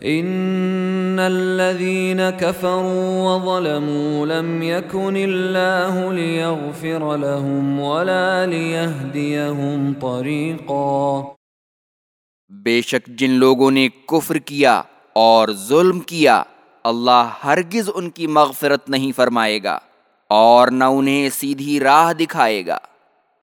ان الذين كفروا وظلموا لم يكن الله ليغفر لهم ولا ليهديهم طريقا۔ بے شک جن لوگوں نے کفر کیا اور ظلم کیا، اللہ ہرگز ان کی مغفرت نہیں فرمائے گا اور نہ انہیں سیدھی راہ دکھائے گا۔